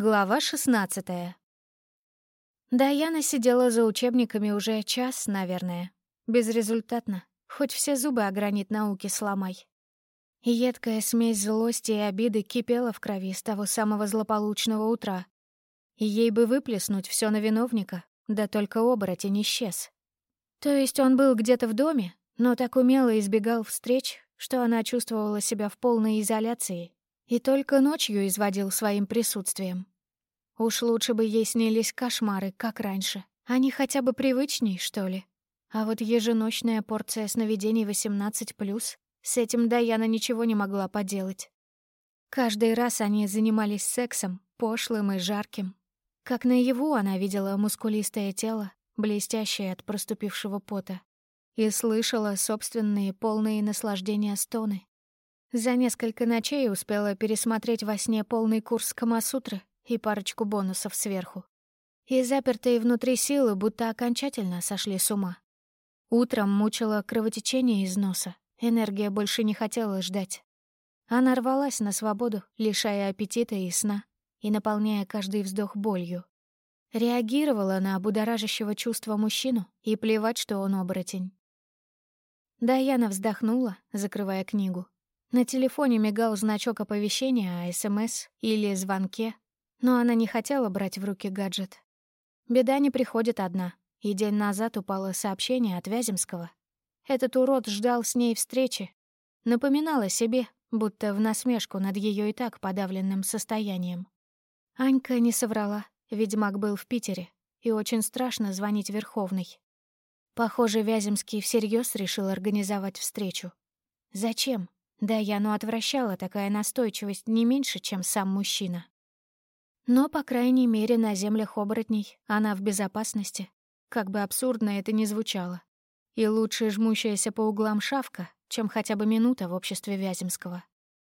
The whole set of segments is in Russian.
Глава 16 Даяна сидела за учебниками уже час, наверное. Безрезультатно. Хоть все зубы о гранит науки сломай. едкая смесь злости и обиды кипела в крови с того самого злополучного утра. И ей бы выплеснуть все на виновника, да только оборотень исчез. То есть он был где-то в доме, но так умело избегал встреч, что она чувствовала себя в полной изоляции и только ночью изводил своим присутствием. Уж лучше бы ей снились кошмары, как раньше. Они хотя бы привычней, что ли. А вот еженочная порция сновидений 18+, с этим Даяна ничего не могла поделать. Каждый раз они занимались сексом, пошлым и жарким. Как наяву она видела мускулистое тело, блестящее от проступившего пота, и слышала собственные полные наслаждения стоны. За несколько ночей успела пересмотреть во сне полный курс Камасутры и парочку бонусов сверху. И запертые внутри силы будто окончательно сошли с ума. Утром мучила кровотечение из носа, энергия больше не хотела ждать. Она рвалась на свободу, лишая аппетита и сна, и наполняя каждый вздох болью. Реагировала на будоражащего чувства мужчину, и плевать, что он оборотень. Даяна вздохнула, закрывая книгу, на телефоне мигал значок оповещения о СМС или звонке, но она не хотела брать в руки гаджет. Беда не приходит одна, и день назад упало сообщение от Вяземского. Этот урод ждал с ней встречи, напоминала себе, будто в насмешку над ее и так подавленным состоянием. Анька не соврала, ведьмак был в Питере, и очень страшно звонить Верховной. Похоже, Вяземский всерьез решил организовать встречу. Зачем? Да, Яну отвращала такая настойчивость не меньше, чем сам мужчина. Но, по крайней мере, на землях оборотней она в безопасности, как бы абсурдно это ни звучало. И лучше жмущаяся по углам шавка, чем хотя бы минута в обществе Вяземского.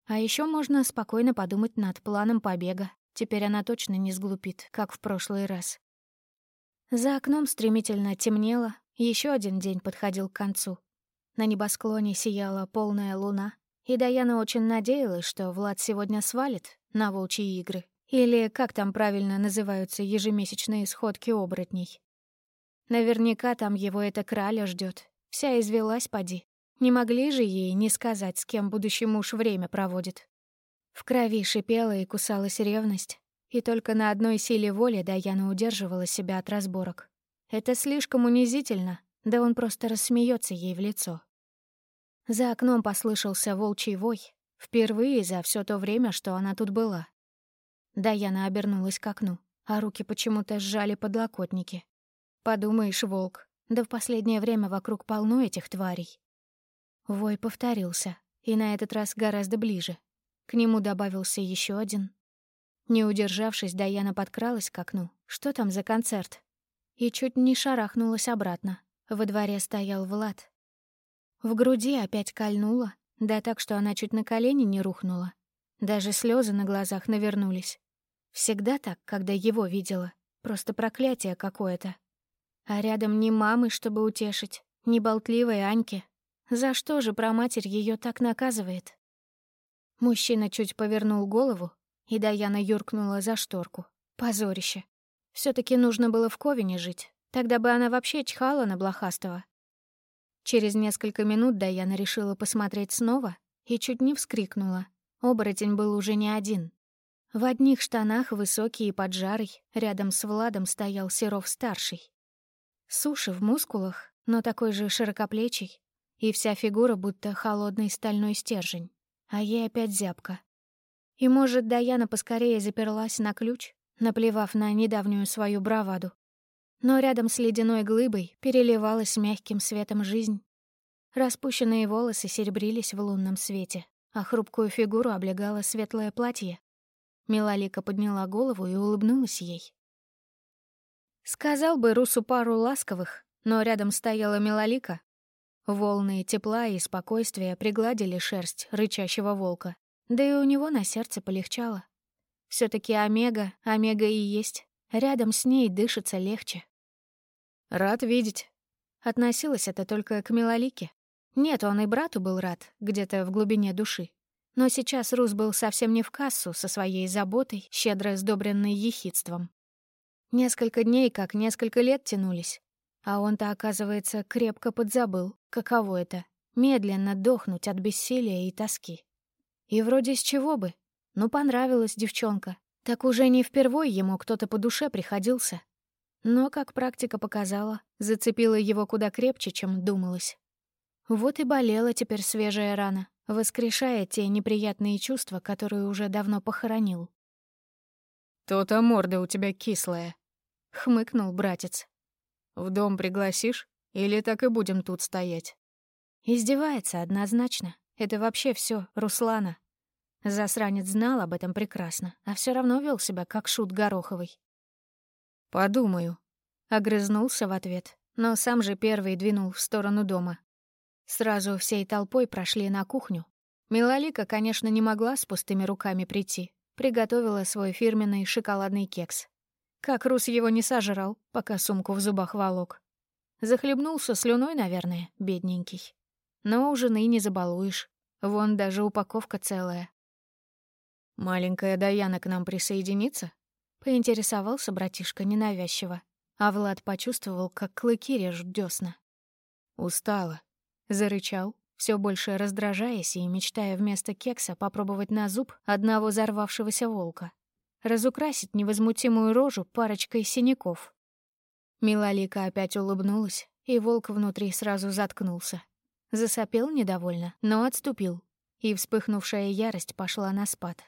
А еще можно спокойно подумать над планом побега. Теперь она точно не сглупит, как в прошлый раз. За окном стремительно темнело, еще один день подходил к концу. На небосклоне сияла полная луна, и Даяна очень надеялась, что Влад сегодня свалит на волчьи игры, или как там правильно называются ежемесячные сходки оборотней. Наверняка там его эта краля ждет. Вся извелась, поди. Не могли же ей не сказать, с кем будущий муж время проводит. В крови шипела и кусалась ревность, и только на одной силе воли Даяна удерживала себя от разборок. Это слишком унизительно, да он просто рассмеется ей в лицо. За окном послышался волчий вой, впервые за все то время, что она тут была. Даяна обернулась к окну, а руки почему-то сжали подлокотники. Подумаешь, волк, да в последнее время вокруг полно этих тварей. Вой повторился, и на этот раз гораздо ближе. К нему добавился еще один. Не удержавшись, Даяна подкралась к окну. Что там за концерт? И чуть не шарахнулась обратно. Во дворе стоял Влад, в груди опять кольнуло, да так, что она чуть на колени не рухнула. Даже слезы на глазах навернулись. Всегда так, когда его видела. Просто проклятие какое-то. А рядом ни мамы, чтобы утешить, ни болтливой Аньки. За что же про матерь ее так наказывает? Мужчина чуть повернул голову, и Даяна юркнула за шторку. Позорище. все таки нужно было в Ковине жить. Тогда бы она вообще чхала на Блохастова. Через несколько минут Даяна решила посмотреть снова и чуть не вскрикнула. Оборотень был уже не один. В одних штанах, высокий и поджарый, рядом с Владом стоял Серов-старший. Суши в мускулах, но такой же широкоплечий, и вся фигура будто холодный стальной стержень. А ей опять зябко. И, может, Даяна поскорее заперлась на ключ, наплевав на недавнюю свою браваду, но рядом с ледяной глыбой переливалась мягким светом жизнь. Распущенные волосы серебрились в лунном свете, а хрупкую фигуру облегало светлое платье. Милалика подняла голову и улыбнулась ей. Сказал бы Русу пару ласковых, но рядом стояла Милалика. Волны тепла и спокойствия пригладили шерсть рычащего волка, да и у него на сердце полегчало. все таки Омега, Омега и есть. Рядом с ней дышится легче. «Рад видеть». Относилось это только к Милолике. Нет, он и брату был рад, где-то в глубине души. Но сейчас Рус был совсем не в кассу со своей заботой, щедро сдобренной ехидством. Несколько дней, как несколько лет тянулись. А он-то, оказывается, крепко подзабыл, каково это — медленно дохнуть от бессилия и тоски. И вроде с чего бы? Ну, понравилась девчонка. Так уже не впервой ему кто-то по душе приходился. Но, как практика показала, зацепила его куда крепче, чем думалось. Вот и болела теперь свежая рана, воскрешая те неприятные чувства, которые уже давно похоронил. «То-то морда у тебя кислая», — хмыкнул братец. «В дом пригласишь? Или так и будем тут стоять?» Издевается однозначно. Это вообще все Руслана. Засранец знал об этом прекрасно, а все равно вел себя как шут Гороховый. «Подумаю», — огрызнулся в ответ, но сам же первый двинул в сторону дома. Сразу всей толпой прошли на кухню. Милолика, конечно, не могла с пустыми руками прийти. Приготовила свой фирменный шоколадный кекс. Как Рус его не сожрал, пока сумку в зубах волок. Захлебнулся слюной, наверное, бедненький. Но у жены не забалуешь. Вон даже упаковка целая. «Маленькая Даяна к нам присоединится?» — поинтересовался братишка ненавязчиво. А Влад почувствовал, как клыки режут дёсна. «Устала», Зарычал, все больше раздражаясь и мечтая вместо кекса попробовать на зуб одного взорвавшегося волка. Разукрасить невозмутимую рожу парочкой синяков. Милолика опять улыбнулась, и волк внутри сразу заткнулся. Засопел недовольно, но отступил, и вспыхнувшая ярость пошла на спад.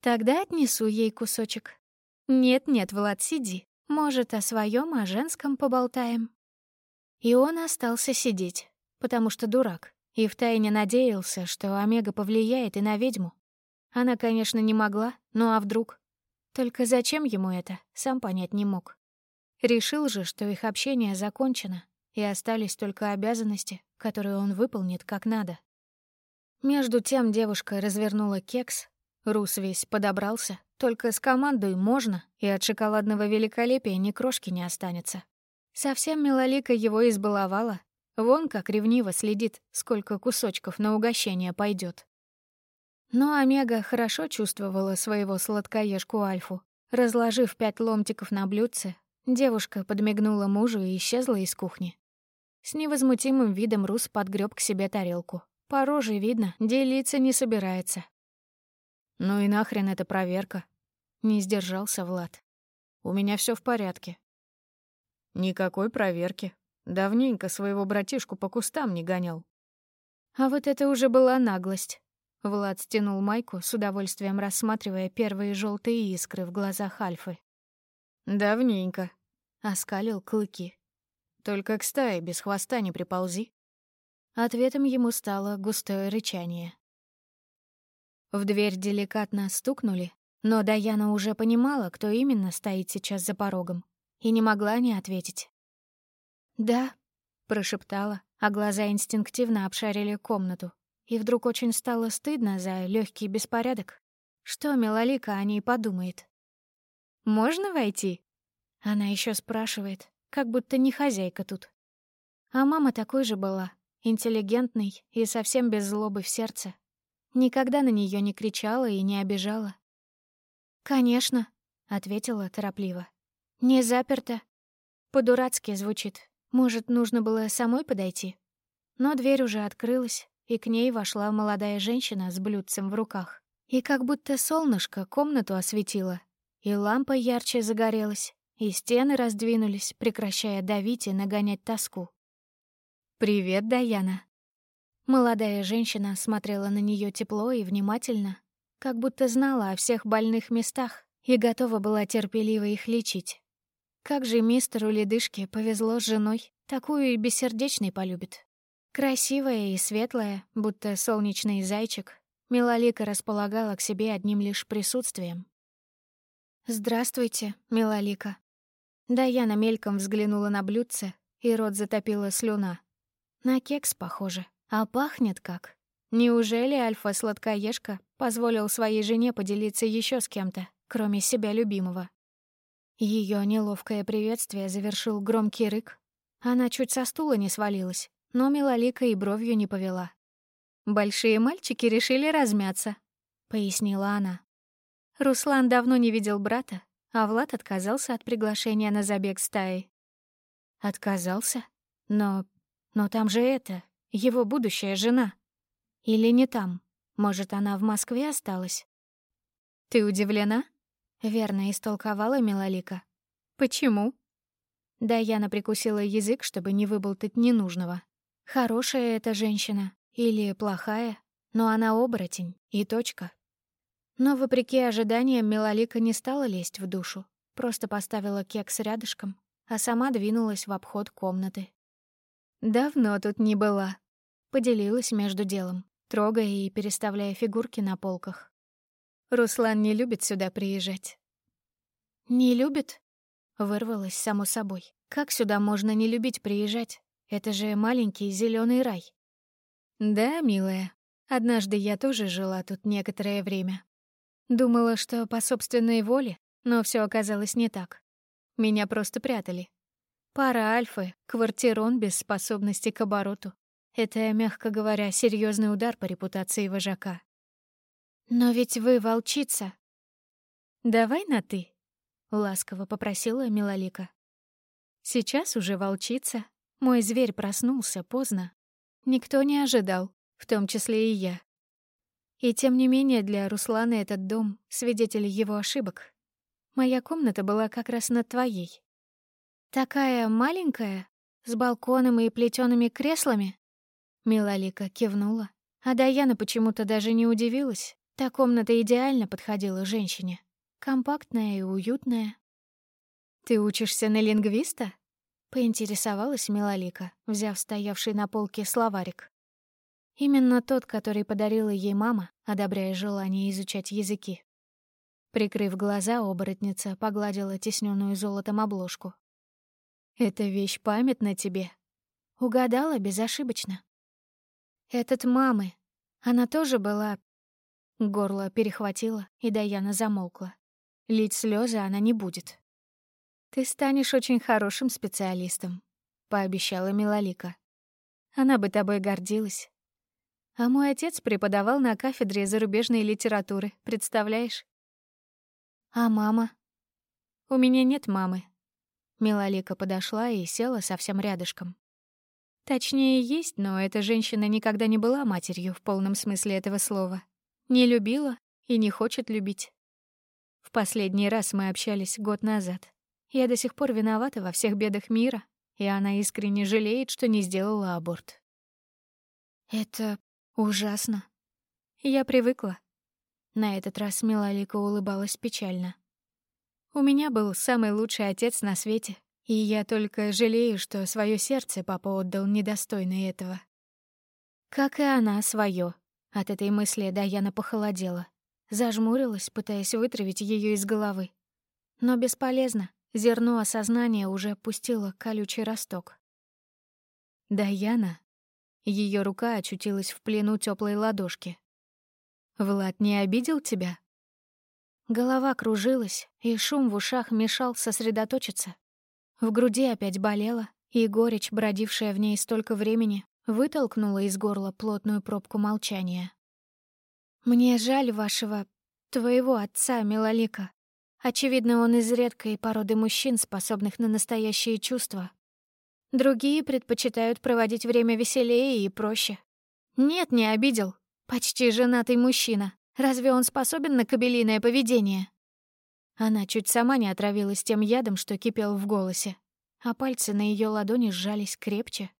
«Тогда отнесу ей кусочек. Нет-нет, Влад, сиди. Может, о своем, о женском поболтаем?» И он остался сидеть, потому что дурак, и втайне надеялся, что Омега повлияет и на ведьму. Она, конечно, не могла, ну а вдруг? Только зачем ему это, сам понять не мог. Решил же, что их общение закончено, и остались только обязанности, которые он выполнит как надо. Между тем девушка развернула кекс, Рус весь подобрался, только с командой можно, и от шоколадного великолепия ни крошки не останется. Совсем Милолика его избаловала. Вон как ревниво следит, сколько кусочков на угощение пойдет. Но Омега хорошо чувствовала своего сладкоежку Альфу. Разложив пять ломтиков на блюдце, девушка подмигнула мужу и исчезла из кухни. С невозмутимым видом Рус подгреб к себе тарелку. По роже видно, делиться не собирается. «Ну и нахрен эта проверка?» Не сдержался Влад. «У меня все в порядке. Никакой проверки. Давненько своего братишку по кустам не гонял. А вот это уже была наглость. Влад стянул майку, с удовольствием рассматривая первые желтые искры в глазах Альфы. «Давненько», — оскалил клыки. «Только к стае без хвоста не приползи». Ответом ему стало густое рычание. В дверь деликатно стукнули, но Даяна уже понимала, кто именно стоит сейчас за порогом и не могла не ответить. «Да», — прошептала, а глаза инстинктивно обшарили комнату. И вдруг очень стало стыдно за легкий беспорядок. Что Милолика о ней подумает? «Можно войти?» Она еще спрашивает, как будто не хозяйка тут. А мама такой же была, интеллигентной и совсем без злобы в сердце. Никогда на нее не кричала и не обижала. «Конечно», — ответила торопливо. «Не заперто». По-дурацки звучит. Может, нужно было самой подойти? Но дверь уже открылась, и к ней вошла молодая женщина с блюдцем в руках. И как будто солнышко комнату осветило. И лампа ярче загорелась, и стены раздвинулись, прекращая давить и нагонять тоску. «Привет, Даяна». Молодая женщина смотрела на нее тепло и внимательно, как будто знала о всех больных местах и готова была терпеливо их лечить. Как же мистеру Ледышке повезло с женой, такую и бессердечной полюбит. Красивая и светлая, будто солнечный зайчик, Милолика располагала к себе одним лишь присутствием. «Здравствуйте, Милолика». Даяна мельком взглянула на блюдце, и рот затопила слюна. На кекс похоже, а пахнет как. Неужели Альфа-сладкоежка позволил своей жене поделиться еще с кем-то, кроме себя любимого? Ее неловкое приветствие завершил громкий рык. Она чуть со стула не свалилась, но Милолика и бровью не повела. большие мальчики решили размяться», — пояснила она. Руслан давно не видел брата, а Влад отказался от приглашения на забег стаи. Отказался? Но... но там же это, его будущая жена. Или не там? Может, она в Москве осталась? Ты удивлена? Верно истолковала Милолика. Почему? Да Яна прикусила язык, чтобы не выболтать ненужного. Хорошая эта женщина или плохая, но она оборотень, и точка. Но, вопреки ожиданиям, Милолика не стала лезть в душу, просто поставила кекс рядышком, а сама двинулась в обход комнаты. «Давно тут не была», — поделилась между делом, трогая и переставляя фигурки на полках. «Руслан не любит сюда приезжать». «Не любит?» — вырвалась само собой. «Как сюда можно не любить приезжать? Это же маленький зеленый рай». «Да, милая, однажды я тоже жила тут некоторое время. Думала, что по собственной воле, но все оказалось не так. Меня просто прятали. Пара альфы, квартирон без способности к обороту. Это, мягко говоря, серьезный удар по репутации вожака. «Но ведь вы волчица». «Давай на «ты», — ласково попросила Милолика. «Сейчас уже волчица. Мой зверь проснулся поздно. Никто не ожидал, в том числе и я. И тем не менее для Руслана этот дом — свидетель его ошибок. Моя комната была как раз над твоей. Такая маленькая, с балконом и плетёными креслами?» Милолика кивнула, а Даяна почему-то даже не удивилась. Та комната идеально подходила женщине. Компактная и уютная. «Ты учишься на лингвиста?» — поинтересовалась Милолика, взяв стоявший на полке словарик. Именно тот, который подарила ей мама, одобряя желание изучать языки. Прикрыв глаза, оборотница погладила тесненную золотом обложку. «Эта вещь памятна тебе?» Угадала безошибочно. «Этот мамы. Она тоже была Горло перехватило, и Даяна замолкла. Лить слезы она не будет. «Ты станешь очень хорошим специалистом», — пообещала Милолика. «Она бы тобой гордилась. А мой отец преподавал на кафедре зарубежной литературы, представляешь?» «А мама?» «У меня нет мамы». Милолика подошла и села совсем рядышком. Точнее, есть, но эта женщина никогда не была матерью в полном смысле этого слова. Не любила и не хочет любить. В последний раз мы общались год назад. Я до сих пор виновата во всех бедах мира, и она искренне жалеет, что не сделала аборт. Это ужасно. Я привыкла. На этот раз Милалика улыбалась печально. У меня был самый лучший отец на свете, и я только жалею, что свое сердце папа отдал недостойно этого. Как и она свое. От этой мысли Даяна похолодела. Зажмурилась, пытаясь вытравить ее из головы. Но бесполезно. Зерно осознания уже пустило колючий росток. «Даяна?» Ее рука очутилась в плену теплой ладошки. «Влад не обидел тебя?» Голова кружилась, и шум в ушах мешал сосредоточиться. В груди опять болело, и горечь, бродившая в ней столько времени, вытолкнула из горла плотную пробку молчания. «Мне жаль вашего... твоего отца, Милолика. Очевидно, он из редкой породы мужчин, способных на настоящие чувства. Другие предпочитают проводить время веселее и проще. Нет, не обидел. Почти женатый мужчина. Разве он способен на кабелиное поведение?» Она чуть сама не отравилась тем ядом, что кипел в голосе, а пальцы на ее ладони сжались крепче.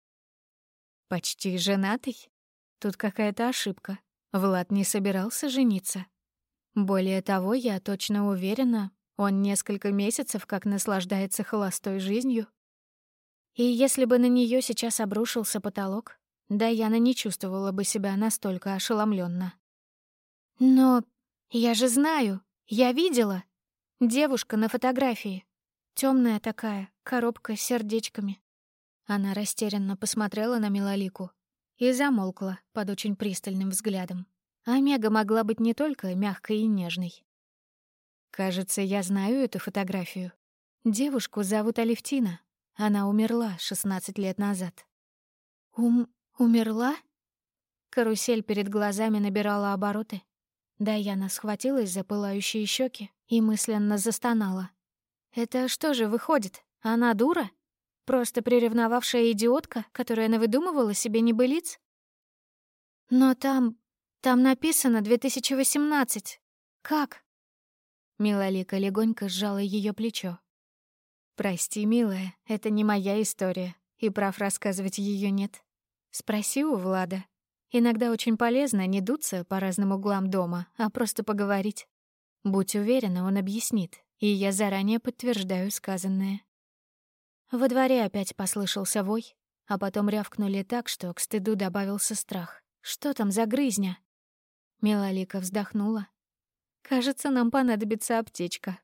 Почти женатый? Тут какая-то ошибка. Влад не собирался жениться. Более того, я точно уверена, он несколько месяцев как наслаждается холостой жизнью. И если бы на нее сейчас обрушился потолок, Даяна не чувствовала бы себя настолько ошеломленно. «Но я же знаю, я видела. Девушка на фотографии. темная такая, коробка с сердечками. Она растерянно посмотрела на Милолику и замолкла под очень пристальным взглядом. Омега могла быть не только мягкой и нежной. Кажется, я знаю эту фотографию. Девушку зовут Алевтина. Она умерла 16 лет назад. Ум... умерла? Карусель перед глазами набирала обороты. Даяна схватилась за пылающие щеки и мысленно застонала. «Это что же выходит? Она дура? Просто приревновавшая идиотка, которая навыдумывала себе небылиц?» «Но там... там написано 2018. Как?» Милолика легонько сжала ее плечо. «Прости, милая, это не моя история, и прав рассказывать ее нет. Спроси у Влада. Иногда очень полезно не дуться по разным углам дома, а просто поговорить. Будь уверена, он объяснит, и я заранее подтверждаю сказанное. Во дворе опять послышался вой, а потом рявкнули так, что к стыду добавился страх. Что там за грызня? Милолика вздохнула. «Кажется, нам понадобится аптечка».